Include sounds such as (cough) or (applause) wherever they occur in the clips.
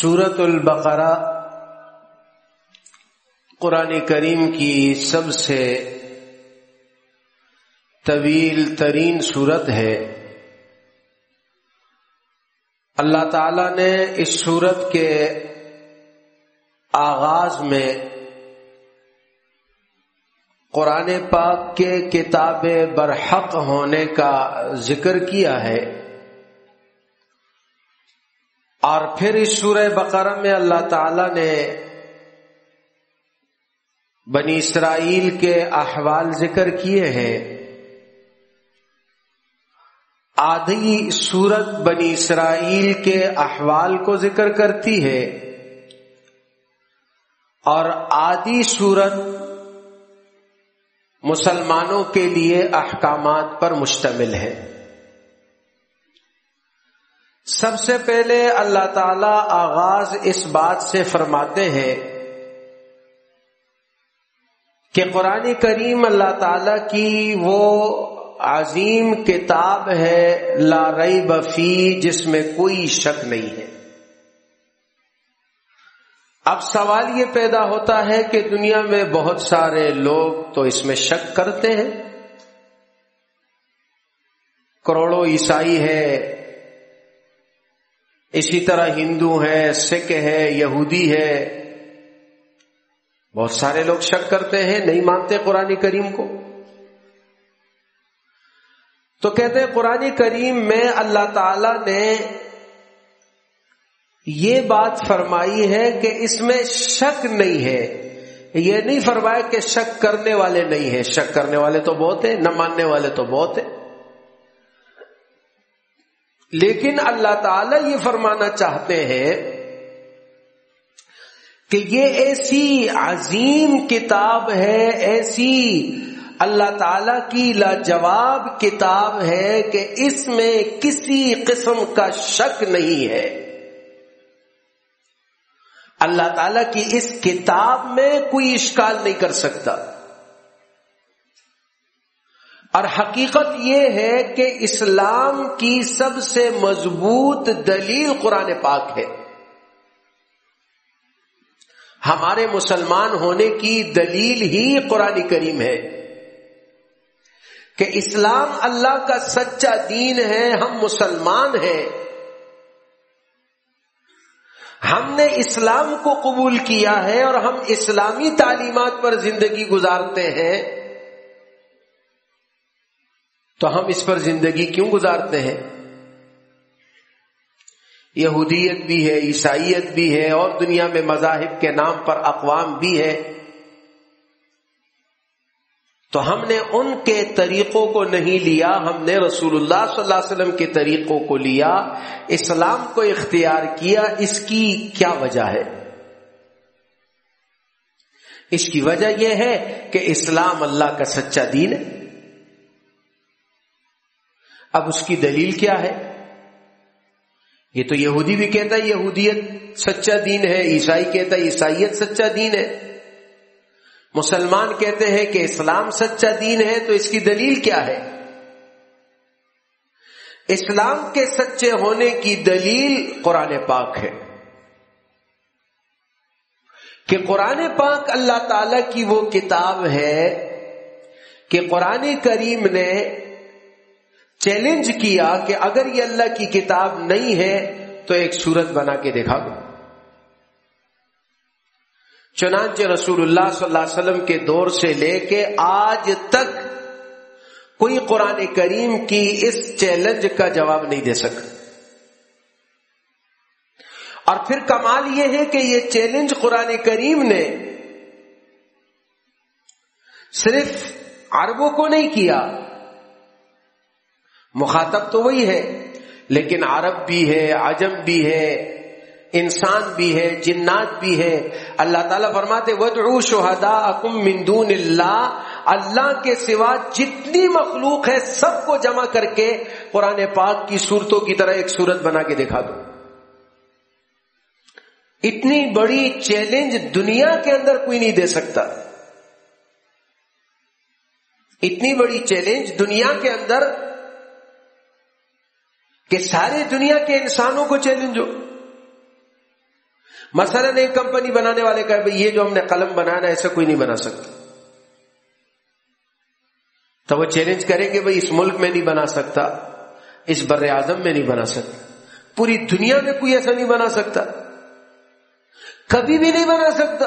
سورت البقرہ قرآن کریم کی سب سے طویل ترین صورت ہے۔ اللہ تعالی نے اس صورت کے آغاز میں قرآن پاک کے کتاب برحق ہونے کا ذکر کیا ہے۔ اور پھر اس سورہ بقرہ میں اللہ تعالی نے بنی اسرائیل کے احوال ذکر کیے ہیں۔ آدھی سورت بنی اسرائیل کے احوال کو ذکر کرتی ہے اور آدھی سورت مسلمانوں کے لیے احکامات پر مشتمل ہے۔ سب سے پہلے اللہ تعالی آغاز اس بات سے فرماتے ہیں کہ قرآن کریم اللہ تعالی کی وہ عظیم کتاب ہے لا رئی بفی جس میں کوئی شک نہیں ہے۔ اب سوال یہ پیدا ہوتا ہے کہ دنیا میں بہت سارے لوگ تو اس میں شک کرتے ہیں۔ کروڑوں عیسائی ہے اسی طرح ہندو ہے سکھ ہے یہودی ہے بہت سارے لوگ شک کرتے ہیں، نہیں مانتے قرآن کریم کو۔ تو کہتے ہیں قرآن کریم میں اللہ تعالی نے یہ بات فرمائی ہے کہ اس میں شک نہیں ہے۔ یہ نہیں فرمایا کہ شک کرنے والے نہیں ہیں۔ شک کرنے والے تو بہت ہیں، نہ ماننے والے تو بہت ہیں۔ لیکن اللہ تعالی یہ فرمانا چاہتے ہیں کہ یہ ایسی عظیم کتاب ہے، ایسی اللہ تعالی کی لاجواب کتاب ہے کہ اس میں کسی قسم کا شک نہیں ہے۔ اللہ تعالی کی اس کتاب میں کوئی اشکال نہیں کر سکتا۔ اور حقیقت یہ ہے کہ اسلام کی سب سے مضبوط دلیل قرآن پاک ہے۔ ہمارے مسلمان ہونے کی دلیل ہی قرآن کریم ہے۔ کہ اسلام اللہ کا سچا دین ہے، ہم مسلمان ہیں۔ ہم نے اسلام کو قبول کیا ہے اور ہم اسلامی تعلیمات پر زندگی گزارتے ہیں۔ تو ہم اس پر زندگی کیوں گزارتے ہیں؟ یہودیت بھی ہے، عیسائیت بھی ہے، اور دنیا میں مذاہب کے نام پر اقوام بھی ہے تو ہم نے ان کے طریقوں کو نہیں لیا، ہم نے رسول اللہ صلی اللہ علیہ وسلم کے طریقوں کو لیا، اسلام کو اختیار کیا، اس کی کیا وجہ ہے؟ اس کی وجہ یہ ہے کہ اسلام اللہ کا سچا دین ہے۔ اب اس کی دلیل کیا ہے؟ یہ تو یہودی بھی کہتا ہے یہودیت سچا دین ہے، عیسائی کہتا ہے عیسائیت سچا دین ہے۔ مسلمان کہتے ہیں کہ اسلام سچا دین ہے، تو اس کی دلیل کیا ہے؟ اسلام کے سچے ہونے کی دلیل قرآن پاک ہے۔ کہ قرآن پاک اللہ تعالی کی وہ کتاب ہے کہ قرآن کریم نے چیلنج کیا کہ اگر یہ اللہ کی کتاب نہیں ہے تو ایک صورت بنا کے دیکھا دو چنانچہ رسول اللہ صلی اللہ علیہ وسلم کے دور سے لے کے آج تک کوئی قرآن کریم کی اس چیلنج کا جواب نہیں دے سکا اور پھر کمال یہ ہے کہ یہ چیلنج قرآن کریم نے صرف عربوں کو نہیں کیا مخاطب تو وہی ہے، لیکن عرب بھی ہے، عجم بھی ہے، انسان بھی ہے، جنات بھی ہے۔ اللہ تعالیٰ فرماتے ودعو شہدا اکم مندون اللہ اللہ کے سوا جتنی مخلوق ہے، سب کو جمع کر کے قرآن پاک کی صورتوں کی طرح ایک صورت بنا کے دکھا دو۔ اتنی بڑی چیلنج دنیا کے اندر کوئی نہیں دے سکتا۔ اتنی بڑی چیلنج دنیا کے اندر کہ سارے دنیا کے انسانوں کو چیلنج ہو۔ مثلا ایک کمپنی بنانے والے کا یہ جو ہم نے قلم بنانا ایسا کوئی نہیں بنا سکتا۔ تو وہ چیلنج کریں گے بھائی اس ملک میں نہیں بنا سکتا، اس بر اعظم میں نہیں بنا سکتا۔ پوری دنیا میں کوئی ایسا نہیں بنا سکتا۔ کبھی بھی نہیں بنا سکتا۔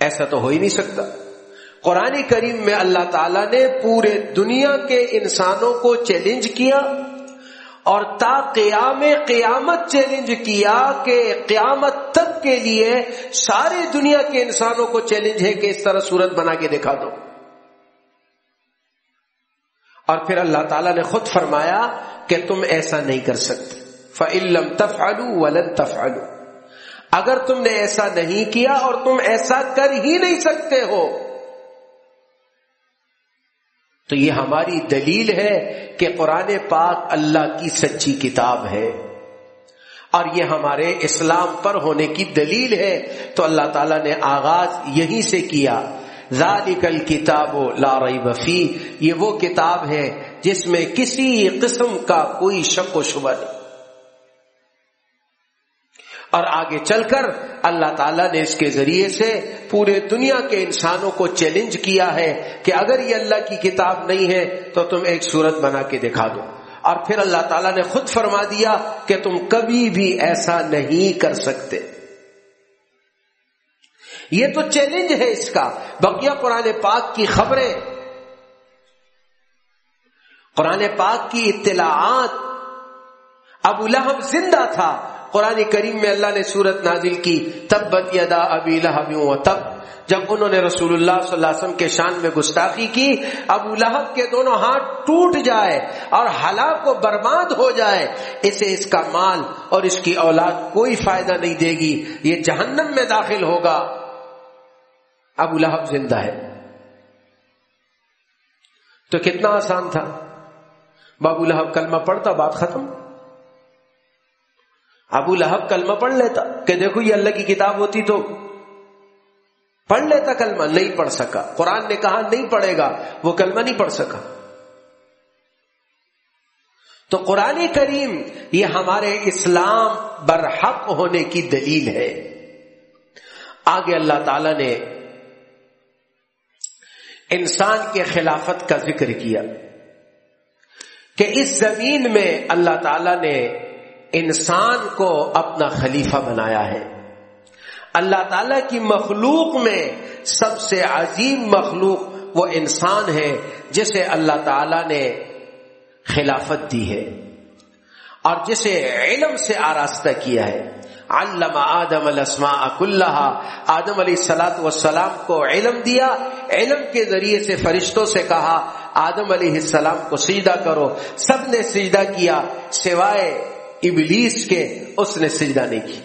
ایسا تو ہو ہی نہیں سکتا۔ قرآن کریم میں اللہ تعالی نے پورے دنیا کے انسانوں کو چیلنج کیا اور تا قیام قیامت چیلنج کیا کہ قیامت تک کے لیے ساری دنیا کے انسانوں کو چیلنج ہے کہ اس طرح صورت بنا کے دکھا دو۔ اور پھر اللہ تعالیٰ نے خود فرمایا کہ تم ایسا نہیں کر سکتے۔ فعلم تفعلوا ولن تفعلوا۔ اگر تم نے ایسا نہیں کیا اور تم ایسا کر ہی نہیں سکتے ہو تو یہ ہماری دلیل ہے کہ قرآن پاک اللہ کی سچی کتاب ہے۔ اور یہ ہمارے اسلام پر ہونے کی دلیل ہے۔ تو اللہ تعالیٰ نے آغاز یہیں سے کیا۔ ذالک کتاب و لارئی وفی یہ وہ کتاب ہے جس میں کسی قسم کا کوئی شک و شبہ نہیں۔ اور آگے چل کر اللہ تعالیٰ نے اس کے ذریعے سے پورے دنیا کے انسانوں کو چیلنج کیا ہے کہ اگر یہ اللہ کی کتاب نہیں ہے تو تم ایک صورت بنا کے دکھا دو۔ اور پھر اللہ تعالیٰ نے خود فرما دیا کہ تم کبھی بھی ایسا نہیں کر سکتے۔ یہ تو چیلنج ہے اس کا۔ بقیہ قرآن پاک کی خبریں، قرآن پاک کی اطلاعات۔ ابو لہب زندہ تھا۔ قرآن کریم میں اللہ نے سورت نازل کی تب یدا ابی لہب و تب۔ جب انہوں نے رسول اللہ صلی اللہ علیہ وسلم کے شان میں گستاخی کی، ابو لہب کے دونوں ہاتھ ٹوٹ جائے اور ہلاک و برباد ہو جائے۔ اسے اس کا مال اور اس کی اولاد کوئی فائدہ نہیں دے گی، یہ جہنم میں داخل ہوگا۔ ابو لہب زندہ ہے۔ تو کتنا آسان تھا۔ بابو لہب کلمہ پڑھتا، بات ختم۔ ابو لہب کلمہ پڑھ لیتا کہ دیکھو یہ اللہ کی کتاب ہوتی تو پڑھ لیتا کلمہ، نہیں پڑھ سکا۔ قرآن نے کہا نہیں پڑھے گا، وہ کلمہ نہیں پڑھ سکا۔ تو قرآن کریم یہ ہمارے اسلام برحق ہونے کی دلیل ہے۔ آگے اللہ تعالی نے انسان کے خلافت کا ذکر کیا کہ اس زمین میں اللہ تعالی نے انسان کو اپنا خلیفہ بنایا ہے۔ اللہ تعالی کی مخلوق میں سب سے عظیم مخلوق وہ انسان ہے جسے اللہ تعالی نے خلافت دی ہے اور جسے علم سے آراستہ کیا ہے۔ علم آدم الاسماء کلہا۔ آدم علیہ السلاۃ والسلام کو علم دیا، علم کے ذریعے سے فرشتوں سے کہا، آدم علیہ السلام کو سجدہ کرو۔ سب نے سجدہ کیا، سوائے ابلیس کے اس نے سجدہ نہیں کی۔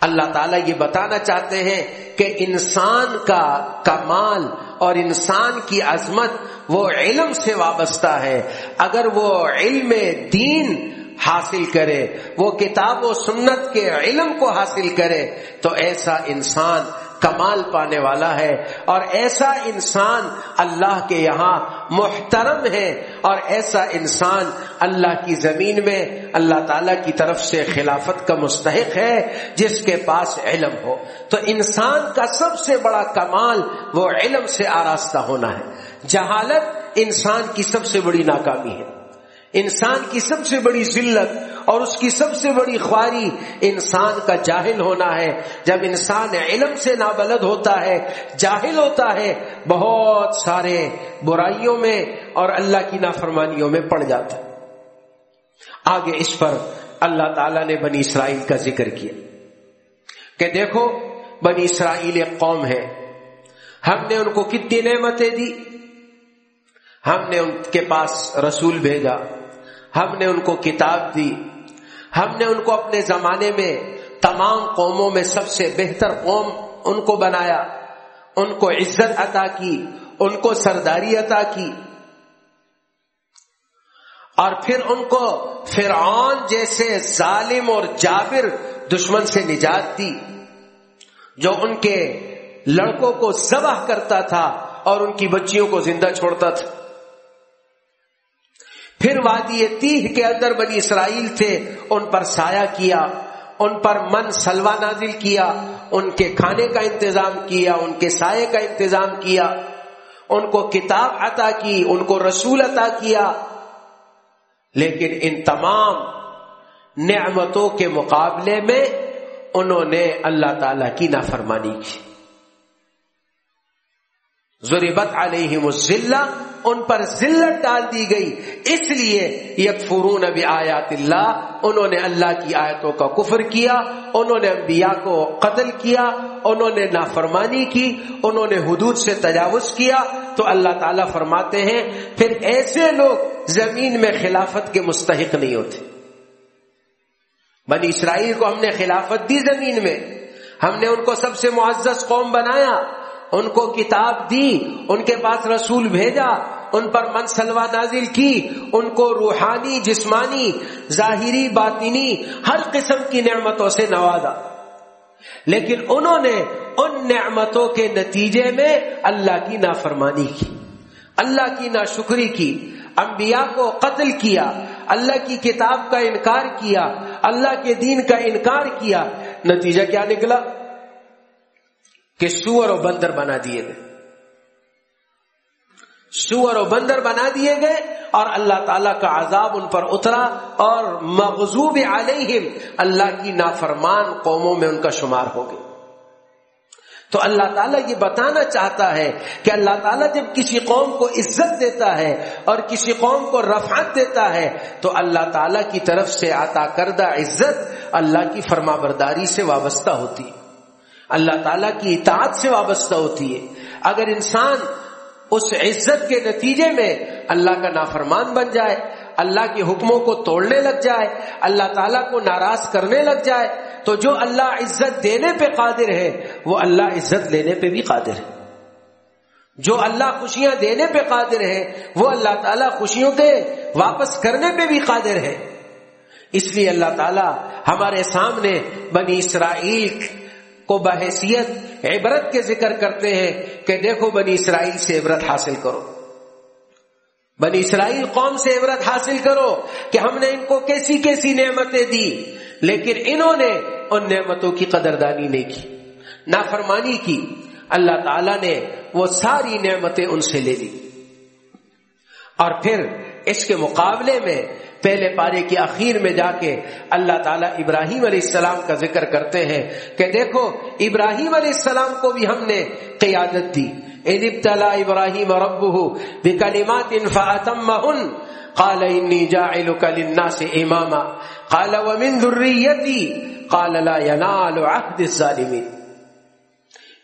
اللہ تعالیٰ یہ بتانا چاہتے ہیں کہ انسان کا کمال اور انسان کی عظمت وہ علم سے وابستہ ہے۔ اگر وہ علم دین حاصل کرے، وہ کتاب و سنت کے علم کو حاصل کرے، تو ایسا انسان کمال پانے والا ہے اور ایسا انسان اللہ کے یہاں محترم ہے اور ایسا انسان اللہ کی زمین میں اللہ تعالی کی طرف سے خلافت کا مستحق ہے جس کے پاس علم ہو۔ تو انسان کا سب سے بڑا کمال وہ علم سے آراستہ ہونا ہے۔ جہالت انسان کی سب سے بڑی ناکامی ہے۔ انسان کی سب سے بڑی ذلت اور اس کی سب سے بڑی خواری انسان کا جاہل ہونا ہے۔ جب انسان علم سے نابلد ہوتا ہے، جاہل ہوتا ہے، بہت سارے برائیوں میں اور اللہ کی نافرمانیوں میں پڑ جاتا ہے۔ آگے اس پر اللہ تعالی نے بنی اسرائیل کا ذکر کیا۔ کہ دیکھو، بنی اسرائیل ایک قوم ہے۔ ہم نے ان کو کتنی نعمتیں دی۔ ہم نے ان کے پاس رسول بھیجا۔ ہم نے ان کو کتاب دی۔ ہم نے ان کو اپنے زمانے میں تمام قوموں میں سب سے بہتر قوم ان کو بنایا۔ ان کو عزت عطا کی، ان کو سرداری عطا کی۔ اور پھر ان کو فرعون جیسے ظالم اور جابر دشمن سے نجات دی، جو ان کے لڑکوں کو ذبح کرتا تھا اور ان کی بچیوں کو زندہ چھوڑتا تھا۔ پھر وادی تیہ کے اندر بنی اسرائیل تھے، ان پر سایہ کیا، ان پر من سلوا نازل کیا، ان کے کھانے کا انتظام کیا، ان کے سائے کا انتظام کیا، ان کو کتاب عطا کی، ان کو رسول عطا کیا۔ لیکن ان تمام نعمتوں کے مقابلے میں انہوں نے اللہ تعالی کی نافرمانی کی۔ ضربت علیہم الزلہ ان پر ذلت ڈال دی گئی۔ اس لیے یک فرون آیات اللہ، انہوں نے اللہ کی آیتوں کا کفر کیا، انہوں نے انبیاء کو قتل کیا، انہوں نے نافرمانی کی، انہوں نے حدود سے تجاوز کیا۔ تو اللہ تعالیٰ فرماتے ہیں، پھر ایسے لوگ زمین میں خلافت کے مستحق نہیں ہوتے۔ بنی اسرائیل کو ہم نے خلافت دی زمین میں۔ ہم نے ان کو سب سے معزز قوم بنایا۔ ان کو کتاب دی، ان کے پاس رسول بھیجا، ان پر منسلوا نازل کی، ان کو روحانی، جسمانی، ظاہری، باطنی، ہر قسم کی نعمتوں سے نوازا۔ لیکن انہوں نے ان نعمتوں کے نتیجے میں اللہ کی نافرمانی کی، اللہ کی ناشکری کی، انبیاء کو قتل کیا، اللہ کی کتاب کا انکار کیا، اللہ کے دین کا انکار کیا۔ نتیجہ کیا نکلا؟ کہ سور و بندر بنا دیے گئے۔ سور و بندر بنا دیے گئے اور اللہ تعالیٰ کا عذاب ان پر اترا اور مغزوب علیہم اللہ کی نافرمان قوموں میں ان کا شمار ہو گیا تو اللہ تعالیٰ یہ بتانا چاہتا ہے کہ اللہ تعالیٰ جب کسی قوم کو عزت دیتا ہے اور کسی قوم کو رفعت دیتا ہے تو اللہ تعالیٰ کی طرف سے عطا کردہ عزت اللہ کی فرما برداری سے وابستہ ہوتی ہے۔ اللہ تعالیٰ کی اطاعت سے وابستہ ہوتی ہے۔ اگر انسان اس عزت کے نتیجے میں اللہ کا نافرمان بن جائے، اللہ کے حکموں کو توڑنے لگ جائے، اللہ تعالیٰ کو ناراض کرنے لگ جائے، تو جو اللہ عزت دینے پہ قادر ہے، وہ اللہ عزت لینے پہ بھی قادر ہے۔ جو اللہ خوشیاں دینے پہ قادر ہے، وہ اللہ تعالیٰ خوشیوں کے واپس کرنے پہ بھی قادر ہے۔ اس لیے اللہ تعالیٰ ہمارے سامنے بنی اسرائیل کو بحیثیت، عبرت کے ذکر کرتے ہیں کہ دیکھو بنی اسرائیل سے عبرت حاصل کرو۔ بنی اسرائیل قوم سے عبرت حاصل کرو کہ ہم نے ان کو کیسی کیسی نعمتیں دی، لیکن انہوں نے ان نعمتوں کی قدردانی نہیں کی، نافرمانی کی۔ اللہ تعالی نے وہ ساری نعمتیں ان سے لے لی۔ اور پھر اس کے مقابلے میں پہلے پارے کی اخیر میں جا کے اللہ تعالیٰ ابراہیم علیہ السلام کا ذکر کرتے ہیں کہ دیکھو، ابراہیم علیہ السلام کو بھی ہم نے قیادت دی۔ ابتلا ابراہیم بکلمات فاتمہن قال انی جاعلک للناس اماما قال ومن ذریتی قال لا ينال عهد الظالمین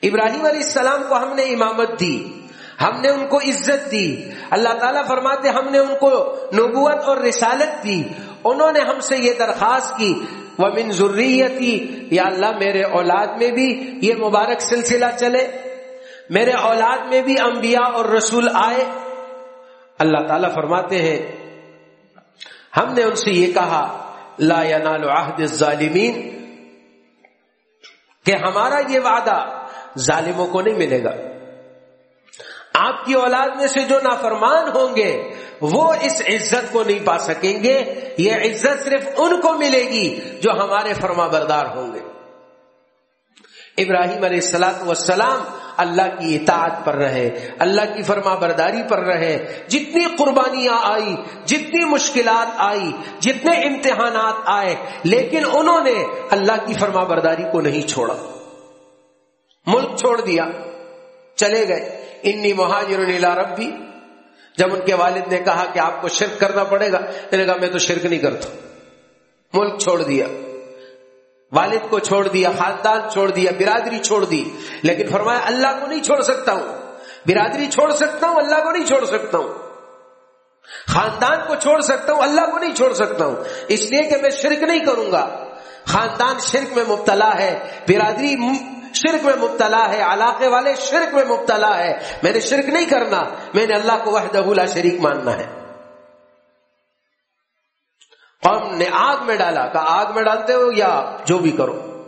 ابراہیم علیہ السلام کو ہم نے امامت دی۔ ہم نے ان کو عزت دی۔ اللہ تعالیٰ فرماتے ہم نے ان کو نبوت اور رسالت دی۔ انہوں نے ہم سے یہ درخواست کی وہ من ضروریتی یا اللہ میرے اولاد میں بھی یہ مبارک سلسلہ چلے۔ میرے اولاد میں بھی انبیاء اور رسول آئے۔ اللہ تعالیٰ فرماتے ہیں، ہم نے ان سے یہ کہا، لا ینال عہد الظالمین، کہ ہمارا یہ وعدہ ظالموں کو نہیں ملے گا۔ آپ کی اولاد میں سے جو نافرمان ہوں گے، وہ اس عزت کو نہیں پا سکیں گے۔ یہ عزت صرف ان کو ملے گی جو ہمارے فرما بردار ہوں گے۔ ابراہیم علیہ السلاط وسلام اللہ کی اطاعت پر رہے، اللہ کی فرما برداری پر رہے۔ جتنی قربانیاں آئی، جتنی مشکلات آئی، جتنے امتحانات آئے، لیکن انہوں نے اللہ کی فرما برداری کو نہیں چھوڑا۔ ملک چھوڑ دیا۔ چلے گئے۔ انی مہاجر نیلا ربی۔ جب ان کے والد نے کہا کہ آپ کو شرک کرنا پڑے گا، میں نے کہا میں تو شرک نہیں کرتا۔ ملک چھوڑ دیا۔ والد کو چھوڑ دیا، خاندان چھوڑ دیا، برادری چھوڑ دی۔ لیکن فرمایا، اللہ کو نہیں چھوڑ سکتا ہوں۔ برادری چھوڑ سکتا ہوں، اللہ کو نہیں چھوڑ سکتا ہوں۔ خاندان کو چھوڑ سکتا ہوں، اللہ کو نہیں چھوڑ سکتا ہوں۔ اس لیے کہ میں شرک نہیں کروں گا۔ خاندان شرک میں مبتلا ہے، برادری شرک میں مبتلا ہے، علاقے والے شرک میں مبتلا ہے۔ میں نے شرک نہیں کرنا، میں نے اللہ کو وحدہ لا شریک ماننا ہے۔ قوم نے آگ میں ڈالا کہ آگ میں ڈالتے ہو یا جو بھی کرو۔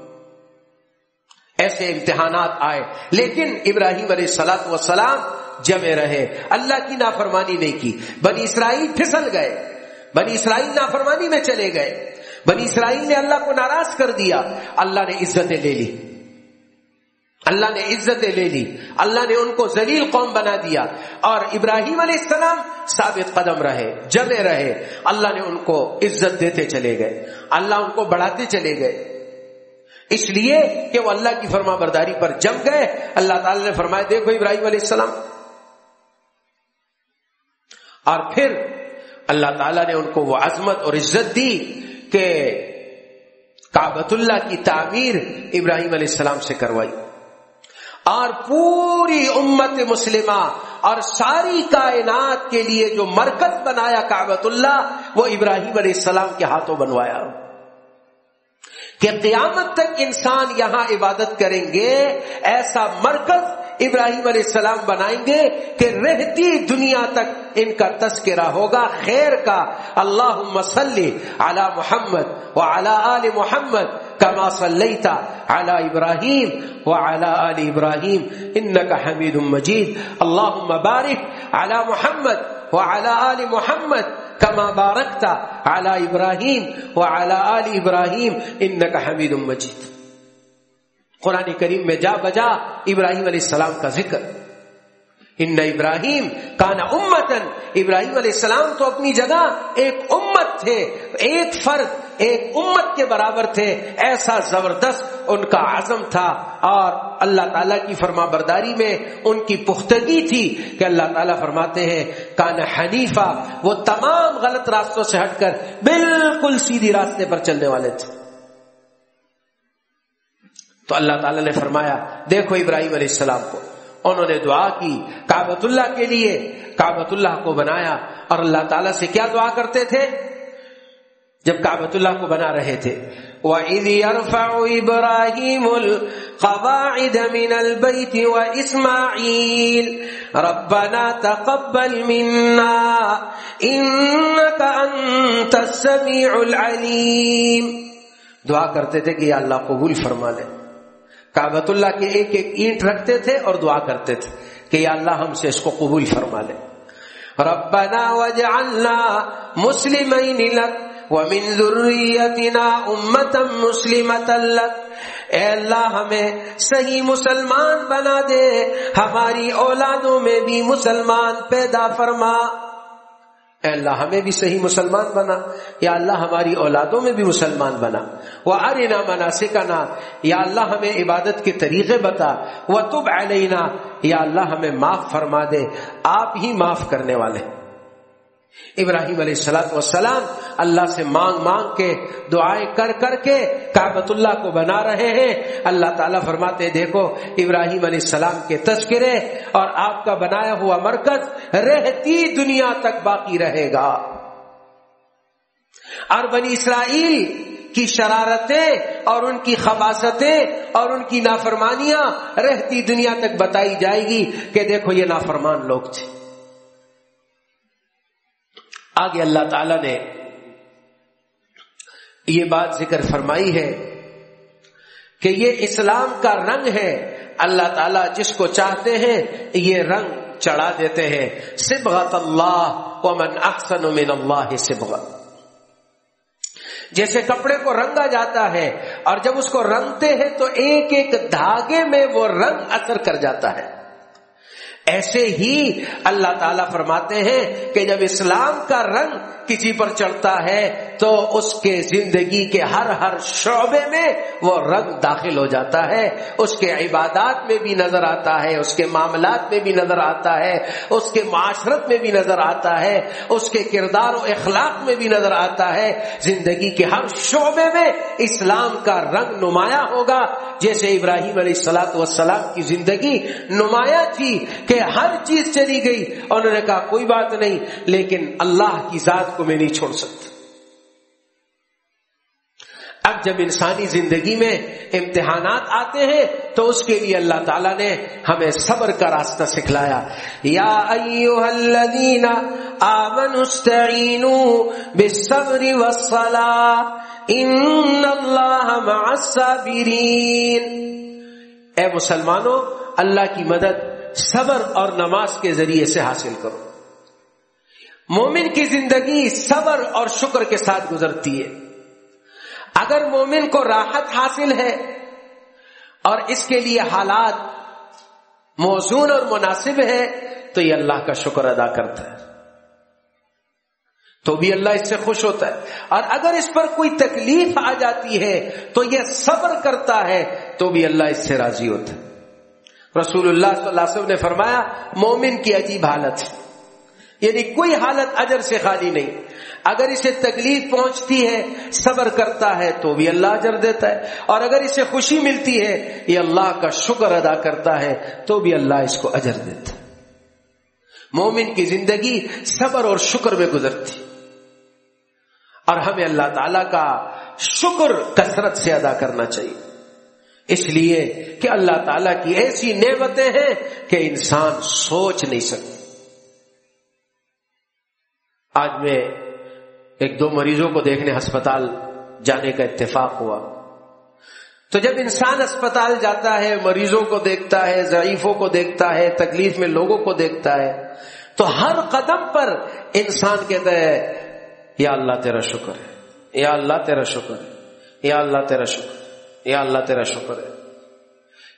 ایسے امتحانات آئے۔ لیکن ابراہیم علیہ سلاط وسلام جمے رہے۔ اللہ کی نافرمانی نہیں کی۔ بنی اسرائیل پھسل گئے۔ بنی اسرائیل نافرمانی میں چلے گئے۔ بنی اسرائیل نے اللہ کو ناراض کر دیا۔ اللہ نے عزتیں لے لی۔ اللہ نے عزتیں لے لی، اللہ نے ان کو ذلیل قوم بنا دیا۔ اور ابراہیم علیہ السلام ثابت قدم رہے، جمے رہے، اللہ نے ان کو عزت دیتے چلے گئے، اللہ ان کو بڑھاتے چلے گئے۔ اس لیے کہ وہ اللہ کی فرما برداری پر جم گئے۔ اللہ تعالی نے فرمایا، دیکھو ابراہیم علیہ السلام۔ اور پھر اللہ تعالیٰ نے ان کو وہ عظمت اور عزت دی کہ کابت اللہ کی تعمیر ابراہیم علیہ السلام سے کروائی۔ اور پوری امت مسلمہ اور ساری کائنات کے لیے جو مرکز بنایا کابت اللہ، وہ ابراہیم علیہ السلام کے ہاتھوں بنوایا۔ کہ قیامت تک انسان یہاں عبادت کریں گے، ایسا مرکز ابراہیم علیہ السلام بنائیں گے کہ رہتی دنیا تک ان کا تذکرہ ہوگا، خیر کا۔ اللہ مسلی علی محمد و اعلی آل محمد کما صلیتا علی ابراہیم و اعلی آل ابراہیم، انکا حمید مجید۔ اللہ بارک علی محمد و اعلی آل محمد کما بارکتا علی ابراہیم و اعلی آل ابراہیم، انکا حمید مجید۔ قرآن کریم میں جا بجا ابراہیم علیہ السلام کا ذکر۔ ان ابراہیم کانا امتن۔ ابراہیم علیہ السلام تو اپنی جگہ ایک امت تھے، ایک فرد، ایک امت کے برابر تھے۔ ایسا زبردست ان کا عزم تھا۔ اور اللہ تعالیٰ کی فرما برداری میں ان کی پختگی تھی کہ اللہ تعالیٰ فرماتے ہیں، کان حنیفہ۔ وہ تمام غلط راستوں سے ہٹ کر بالکل سیدھی راستے پر چلنے والے تھے۔ تو اللہ تعالیٰ نے فرمایا، دیکھو ابراہیم علیہ السلام کو۔ انہوں نے دعا کی کابت اللہ کے لیے کابت اللہ کو بنایا اور اللہ تعالیٰ سے کیا دعا کرتے تھے؟ جب کابت اللہ کو بنا رہے تھے۔ وَإِذْ يَرْفَعُ إِبْرَاهِيمُ الْقَوَاعِدَ مِنَ الْبَيْتِ وَإِسْمَاعِيلُ رَبَّنَا تَقَبَّلْ مِنَّا إِنَّكَ أَنْتَ السَّمِيعُ الْعَلِيمُ۔ دعا کرتے تھے کہ یا اللہ قبول فرما لے۔ کابت اللہ کے ایک ایک اینٹ رکھتے تھے اور دعا کرتے تھے کہ یا اللہ ہم سے اس کو قبول فرما لے ربنا وجعلنا مسلمین لک ومن ذریتنا امتا مسلمتا لک۔ اے اللہ ہمیں صحیح مسلمان بنا دے، ہماری اولادوں میں بھی مسلمان پیدا فرما۔ اے اللہ ہمیں بھی صحیح مسلمان بنا، یا اللہ ہماری اولادوں میں بھی مسلمان بنا۔ وہ ارنا مناسکنا، یا اللہ ہمیں عبادت کے طریقے بتا۔ وہ تب علینا یا اللہ ہمیں معاف فرما دے۔ آپ ہی معاف کرنے والے۔ ابراہیم علیہ السلاط وسلام اللہ سے مانگ مانگ کے دعائیں کر کر کے کابت اللہ کو بنا رہے ہیں۔ اللہ تعالیٰ فرماتے دیکھو، ابراہیم علیہ السلام کے تذکرے اور آپ کا بنایا ہوا مرکز رہتی دنیا تک باقی رہے گا۔ اور بنی اسرائیل کی شرارتیں اور ان کی خباستیں اور ان کی نافرمانیاں رہتی دنیا تک بتائی جائے گی کہ دیکھو، یہ نافرمان لوگ تھے۔ آگے اللہ تعالی نے یہ بات ذکر فرمائی ہے کہ یہ اسلام کا رنگ ہے۔ اللہ تعالیٰ جس کو چاہتے ہیں، یہ رنگ چڑھا دیتے ہیں۔ سبغت اللہ ومن احسن من اللہ سبغت جیسے کپڑے کو رنگا جاتا ہے اور جب اس کو رنگتے ہیں تو ایک ایک دھاگے میں وہ رنگ اثر کر جاتا ہے۔ ایسے ہی اللہ تعالیٰ فرماتے ہیں کہ جب اسلام کا رنگ کسی پر چڑھتا ہے تو اس کے زندگی کے ہر ہر شعبے میں وہ رنگ داخل ہو جاتا ہے، اس کے عبادات میں بھی نظر آتا ہے، اس کے معاملات میں بھی نظر آتا ہے، اس کے معاشرت میں بھی نظر آتا ہے، اس کے کردار و اخلاق میں بھی نظر آتا ہے۔ زندگی کے ہر شعبے میں اسلام کا رنگ نمایاں ہوگا۔ جیسے ابراہیم علیہ السلاط والسلام کی زندگی نمایاں تھی کہ ہر چیز چلی گئی۔ انہوں نے کہا، کوئی بات نہیں، لیکن اللہ کی ذات کو میں نہیں چھوڑ سکتا۔ اب جب انسانی زندگی میں امتحانات آتے ہیں، تو اس کے لیے اللہ تعالیٰ نے ہمیں صبر کا راستہ سکھلایا۔ یا الذین آمنوا استعینوا بالصبر والصلاة ان اللہ مع الصابرین۔ اے مسلمانوں، اللہ کی مدد صبر اور نماز کے ذریعے سے حاصل کرو۔ مومن کی زندگی صبر اور شکر کے ساتھ گزرتی ہے۔ اگر مومن کو راحت حاصل ہے اور اس کے لیے حالات موزون اور مناسب ہے تو یہ اللہ کا شکر ادا کرتا ہے۔ تو بھی اللہ اس سے خوش ہوتا ہے۔ اور اگر اس پر کوئی تکلیف آ جاتی ہے، تو یہ صبر کرتا ہے، تو بھی اللہ اس سے راضی ہوتا ہے۔ رسول اللہ صلی اللہ علیہ وسلم نے فرمایا، مومن کی عجیب حالت یعنی کوئی حالت اجر سے خالی نہیں۔ اگر اسے تکلیف پہنچتی ہے، صبر کرتا ہے تو بھی اللہ اجر دیتا ہے۔ اور اگر اسے خوشی ملتی ہے، یہ اللہ کا شکر ادا کرتا ہے، تو بھی اللہ اس کو اجر دیتا ہے۔ مومن کی زندگی صبر اور شکر میں گزرتی۔ اور ہمیں اللہ تعالی کا شکر کثرت سے ادا کرنا چاہیے۔ اس لیے کہ اللہ تعالیٰ کی ایسی نعمتیں ہیں کہ انسان سوچ نہیں سکتے آج میں ایک دو مریضوں کو دیکھنے ہسپتال جانے کا اتفاق ہوا۔ تو جب انسان اسپتال جاتا ہے، مریضوں کو دیکھتا ہے، ضعیفوں کو دیکھتا ہے، تکلیف میں لوگوں کو دیکھتا ہے، تو ہر قدم پر انسان کہتا ہے، یا اللہ تیرا شکر ہے، یا اللہ تیرا شکر ہے، یا اللہ تیرا شکر یا اللہ تیرا شکر ہے۔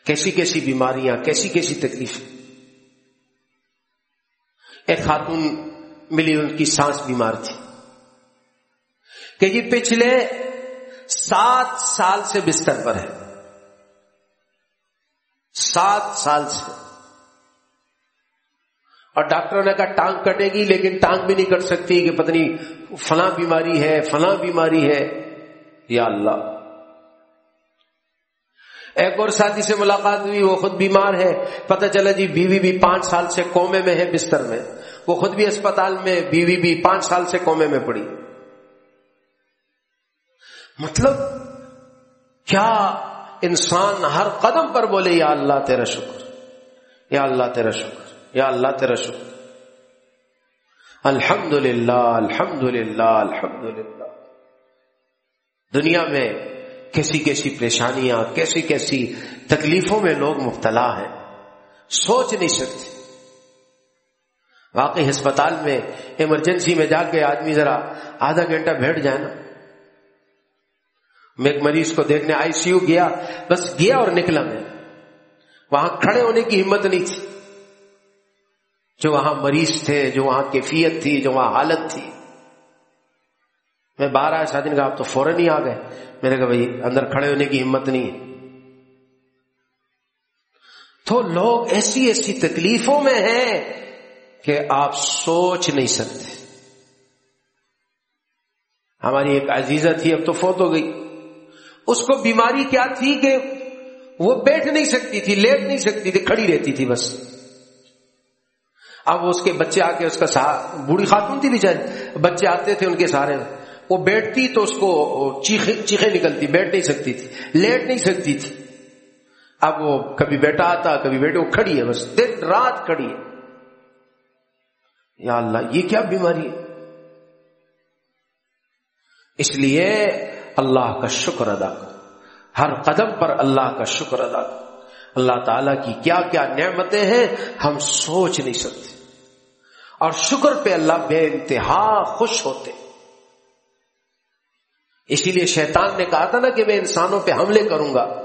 کیسی کیسی بیماریاں، کیسی کیسی تکلیفیں۔ ایک خاتون، ملی ان کی سانس بیمار تھی۔ کہ یہ پچھلے سات سال سے بستر پر ہے۔ سات سال سے۔ اور ڈاکٹروں نے کہا ٹانگ کٹے گی، لیکن ٹانگ بھی نہیں کٹ سکتی کہ پتنی فلاں بیماری ہے، فلاں بیماری ہے۔ یا اللہ۔ ایک اور ساتھی سے ملاقات ہوئی، وہ خود بیمار ہے۔ پتہ چلا جی بیوی بھی پانچ سال سے کومے میں ہے بستر میں۔ وہ خود بھی اسپتال میں بیوی بھی پانچ سال سے کومے میں پڑی۔ مطلب کیا انسان ہر قدم پر بولے، یا اللہ تیرا شکر، یا اللہ تیرا شکر، یا اللہ تیرا شکر۔ الحمد للہ الحمد للہ الحمد للہ دنیا میں کیسی کیسی پریشانیاں، کیسی کیسی تکلیفوں میں لوگ مبتلا ہیں۔ سوچ نہیں سکتے۔ واقعی ہسپتال میں، ایمرجنسی میں جا کے آدمی ذرا آدھا گھنٹہ بیٹھ جائے نا۔ میں ایک مریض کو دیکھنے آئی سی یو گیا، بس گیا اور نکلا میں۔ وہاں کھڑے ہونے کی ہمت نہیں تھی۔ جو وہاں مریض تھے، جو وہاں کیفیت تھی، جو وہاں حالت تھی۔ میں باہر آیا سات دن کا آپ تو فوراً ہی آ گئے۔ میں نے کہا بھائی، اندر کھڑے ہونے کی ہمت نہیں ہے۔ تو لوگ ایسی ایسی تکلیفوں میں ہیں کہ آپ سوچ نہیں سکتے۔ ہماری ایک عزیزہ تھی، اب تو فوت ہو گئی۔ اس کو بیماری کیا تھی کہ وہ بیٹھ نہیں سکتی تھی، لیٹ نہیں سکتی تھی، کھڑی رہتی تھی بس۔ اب اس کے بچے آ کے اس کا بوڑھی خاتون تھی بیچاری۔ بچے آتے تھے ان کے سارے۔ وہ بیٹھتی تو اس کو چیخے چیخے نکلتی، بیٹھ نہیں سکتی تھی، لیٹ نہیں سکتی تھی۔ اب وہ کبھی بیٹا آتا، کبھی بیٹے وہ کھڑی ہے بس، دن رات کھڑی ہے۔ یا اللہ، یہ کیا بیماری ہے؟ اس لیے اللہ کا شکر ادا کرو ہر قدم پر اللہ کا شکر ادا کرو اللہ تعالی کی کیا کیا نعمتیں ہیں، ہم سوچ نہیں سکتے۔ اور شکر پہ اللہ بے انتہا خوش ہوتے۔ اسی لیے شیطان نے کہا تھا نا کہ میں انسانوں پہ حملے کروں گا۔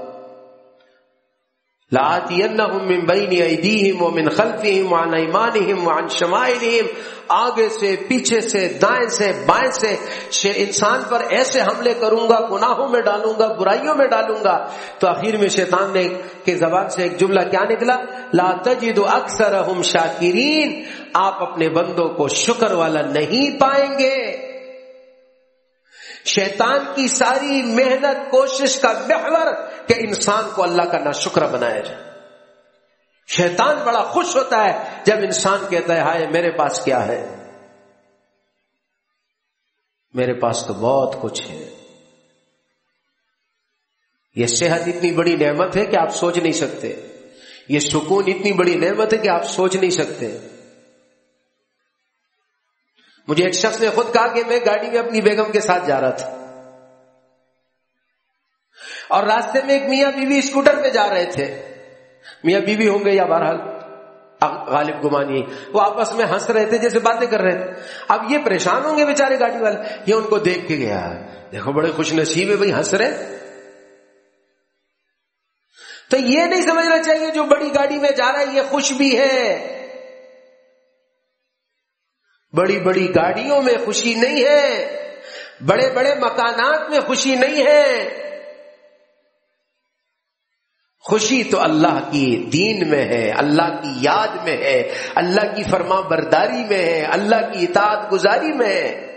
من بین ایدیہم ومن خلفہم وعن ایمانہم وعن شمائلہم آگے سے، پیچھے سے، دائیں سے، بائیں سے انسان پر ایسے حملے کروں گا، گناہوں میں ڈالوں گا، برائیوں میں ڈالوں گا۔ تو آخر میں شیطان نے کے زبان سے ایک جملہ کیا نکلا؟ لا تجد اکثرہم شاکرین آپ اپنے بندوں کو شکر والا نہیں پائیں گے۔ شیطان کی ساری محنت، کوشش کا محور کہ انسان کو اللہ کا ناشکر بنایا جائے۔ شیطان بڑا خوش ہوتا ہے جب انسان کہتا ہے، ہائے، میرے پاس کیا ہے؟ میرے پاس تو بہت کچھ ہے۔ یہ صحت اتنی بڑی نعمت ہے کہ آپ سوچ نہیں سکتے۔ یہ سکون اتنی بڑی نعمت ہے کہ آپ سوچ نہیں سکتے۔ مجھے ایک شخص نے خود کہا کہ میں گاڑی میں اپنی بیگم کے ساتھ جا رہا تھا۔ اور راستے میں ایک میاں بیوی اسکوٹر پہ جا رہے تھے۔ میاں بیوی ہوں گے یا بہرحال غالب گمانی۔ وہ آپس میں ہنس رہے تھے جیسے باتیں کر رہے تھے۔ اب یہ پریشان ہوں گے بےچارے گاڑی والے۔ یہ ان کو دیکھ کے گیا۔ دیکھو بڑے خوش نصیب ہے بھائی، ہنس رہے تو یہ نہیں سمجھنا چاہیے جو بڑی گاڑی میں جا رہا ہے، یہ خوش بھی ہے۔ بڑی بڑی گاڑیوں میں خوشی نہیں ہے، بڑے بڑے مکانات میں خوشی نہیں ہے۔ خوشی تو اللہ کی دین میں ہے، اللہ کی یاد میں ہے، اللہ کی فرما برداری میں ہے، اللہ کی اطاعت گزاری میں ہے۔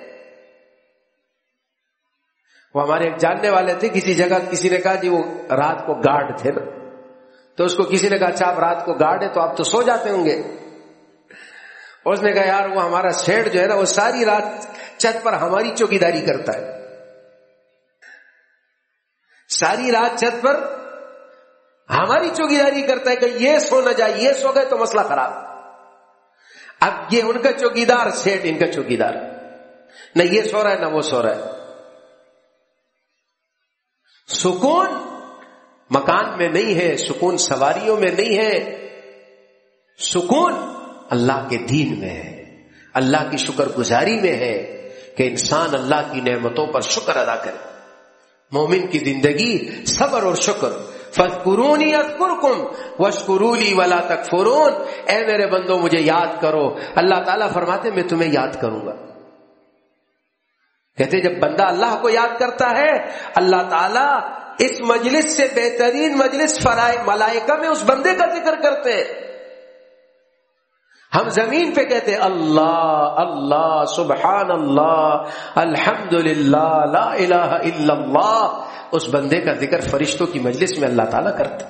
وہ ہمارے ایک جاننے والے تھے، کسی جگہ کسی نے کہا جی وہ رات کو گارڈ تھے نا۔ تو اس کو کسی نے کہا اچھا آپ رات کو گارڈ ہے تو آپ تو سو جاتے ہوں گے۔ اس نے کہا، یار، وہ ہمارا سیٹ جو ہے نا، وہ ساری رات چھت پر ہماری چوکیداری کرتا ہے. ساری رات چھت پر ہماری چوکیداری کرتا ہے کہ یہ سو نہ جائے، یہ سو گئے تو مسئلہ خراب۔ اب یہ ان کا چوکیدار سیٹ ان کا چوکیدار۔ نہ یہ سو رہا ہے، نہ وہ سو رہا ہے۔ سکون مکان میں نہیں ہے، سکون سواریوں میں نہیں ہے۔ سکون اللہ کے دین میں ہے۔ اللہ کی شکر گزاری میں ہے کہ انسان اللہ کی نعمتوں پر شکر ادا کرے۔ مومن کی زندگی صبر اور شکر۔ فکرونی کم وشکرولی ولا تک فرون اے میرے بندوں مجھے یاد کرو۔ اللہ تعالیٰ فرماتے میں تمہیں یاد کروں گا۔ کہتے جب بندہ اللہ کو یاد کرتا ہے، اللہ تعالیٰ اس مجلس سے بہترین مجلس فرائے ملائکہ میں اس بندے کا ذکر کرتے ہم زمین پہ کہتے اللہ اللہ سبحان اللہ الحمد للہ لا الہ الا اللہ۔ اس بندے کا ذکر فرشتوں کی مجلس میں اللہ تعالیٰ کرتے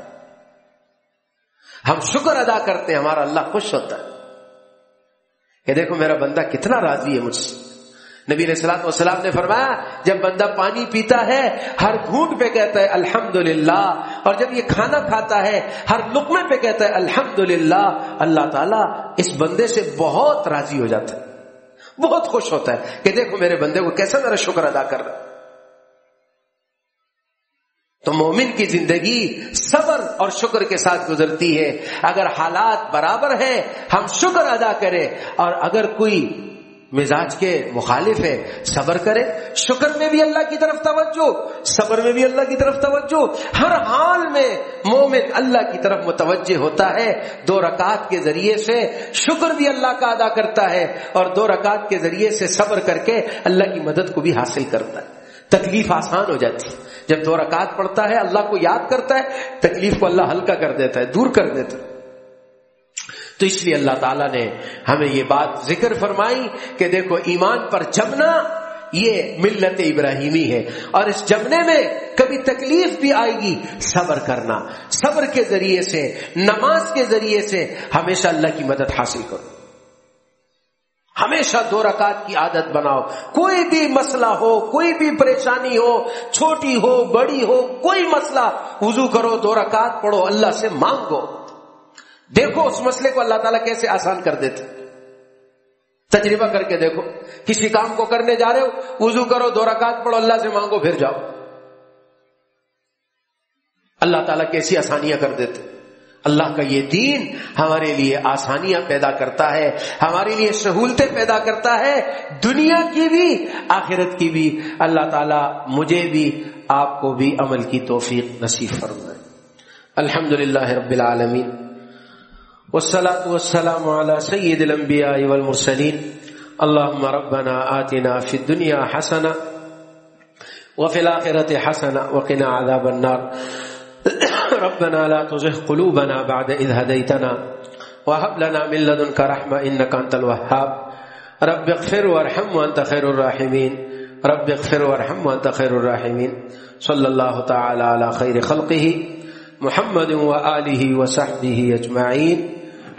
ہم شکر ادا کرتے ہیں، ہمارا اللہ خوش ہوتا ہے۔ کہ دیکھو، میرا بندہ کتنا راضی ہے مجھ سے۔ نبی علیہ السلام والسلام نے فرمایا، جب بندہ پانی پیتا ہے، ہر گھونٹ پہ کہتا ہے الحمد اور جب یہ کھانا کھاتا ہے، ہر لقمے پہ کہتا ہے الحمد اللہ تعالیٰ اس بندے سے بہت راضی ہو جاتا ہے۔ بہت خوش ہوتا ہے کہ دیکھو میرے بندے کو کیسا میرا شکر ادا کر رہا تو مومن کی زندگی صبر اور شکر کے ساتھ گزرتی ہے۔ اگر حالات برابر ہیں، ہم شکر ادا کریں۔ اور اگر کوئی مزاج کے مخالف ہے، صبر کرے، شکر میں بھی اللہ کی طرف توجہ، صبر میں بھی اللہ کی طرف توجہ۔ ہر حال میں مومن اللہ کی طرف متوجہ ہوتا ہے، دو رکعت کے ذریعے سے شکر بھی اللہ کا ادا کرتا ہے اور دو رکعت کے ذریعے سے صبر کر کے اللہ کی مدد کو بھی حاصل کرتا ہے۔ تکلیف آسان ہو جاتی جب دو رکعت پڑتا ہے، اللہ کو یاد کرتا ہے، تکلیف کو اللہ ہلکا کر دیتا ہے، دور کر دیتا ہے۔ تو اس لیے اللہ تعالیٰ نے ہمیں یہ بات ذکر فرمائی کہ دیکھو ایمان پر جمنا یہ ملت ابراہیمی ہے اور اس جمنے میں کبھی تکلیف بھی آئے گی، صبر کرنا۔ صبر کے ذریعے سے، نماز کے ذریعے سے ہمیشہ اللہ کی مدد حاصل کرو۔ ہمیشہ دو رکعت کی عادت بناؤ۔ کوئی بھی مسئلہ ہو، کوئی بھی پریشانی ہو، چھوٹی ہو، بڑی ہو، کوئی مسئلہ، وضو کرو، دو رکعت پڑھو، اللہ سے مانگو۔ دیکھو اس مسئلے کو اللہ تعالیٰ کیسے آسان کر دیتے تجربہ کر کے دیکھو، کسی کام کو کرنے جا رہے ہو، وضو کرو، دو رکعت پڑھو، اللہ سے مانگو، پھر جاؤ۔ اللہ تعالیٰ کیسی آسانیاں کر دیتے اللہ کا یہ دین ہمارے لیے آسانیاں پیدا کرتا ہے، ہمارے لیے سہولتیں پیدا کرتا ہے، دنیا کی بھی، آخرت کی بھی۔ اللہ تعالیٰ مجھے بھی، آپ کو بھی عمل کی توفیق نصیب فرمائے۔ الحمد للہ رب العالمین۔ والصلاة والسلام على سيد الأنبياء والمرسلين. اللهم ربنا آتنا في الدنيا حسنة وفي الآخرة حسنة وقنا عذاب النار. (coughs) ربنا لا تزغ قلوبنا بعد إذ هديتنا وهب لنا من لدنك رحمة إنك أنت الوهاب. رب اغفر وارحم وأنت خير الراحمين. رب اغفر وارحم وأنت خير الراحمين. صلى الله تعالى على خير خلقه محمد وآله وصحبه أجمعين.